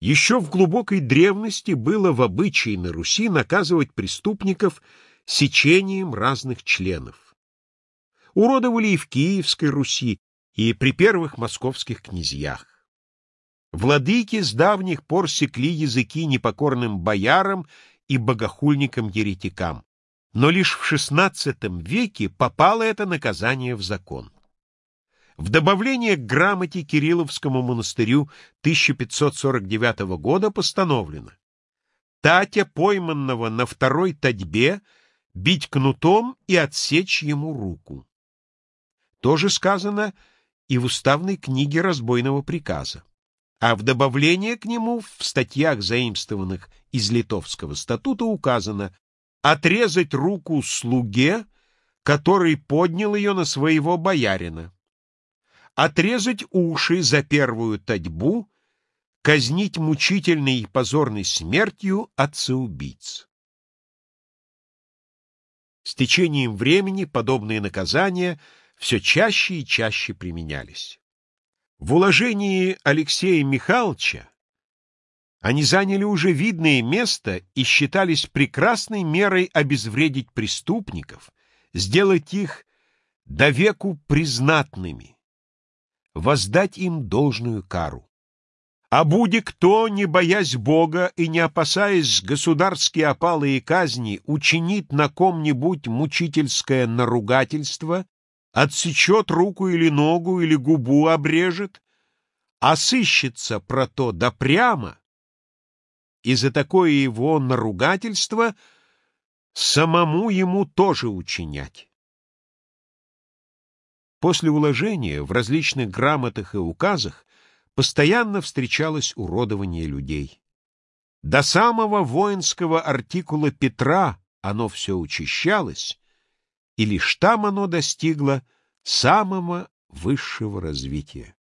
Еще в глубокой древности было в обычае на Руси наказывать преступников сечением разных членов. Уродовали и в Киевской Руси, и при первых московских князьях. Владыки с давних пор секли языки непокорным боярам и богохульникам-еретикам, но лишь в XVI веке попало это наказание в закон. В добавление к грамоте Кирилловскому монастырю 1549 года постановлено Татя, пойманного на второй татьбе, бить кнутом и отсечь ему руку. То же сказано и в уставной книге разбойного приказа. А в добавление к нему в статьях, заимствованных из Литовского статута, указано отрезать руку слуге, который поднял ее на своего боярина отрезать уши за первую татьбу, казнить мучительной и позорной смертью отца-убийц. С течением времени подобные наказания все чаще и чаще применялись. В уложении Алексея Михайловича они заняли уже видное место и считались прекрасной мерой обезвредить преступников, сделать их до веку признатными воздать им должную кару. А буди кто, не боясь Бога и не опасаясь государские опалы и казни, учинит на ком-нибудь мучительское наругательство, отсечет руку или ногу или губу обрежет, а сыщется про то да прямо, и за такое его наругательство самому ему тоже учинять. После уложения в различных грамотах и указах постоянно встречалось уродование людей. До самого воинского артикула Петра оно все учащалось, и лишь там оно достигло самого высшего развития.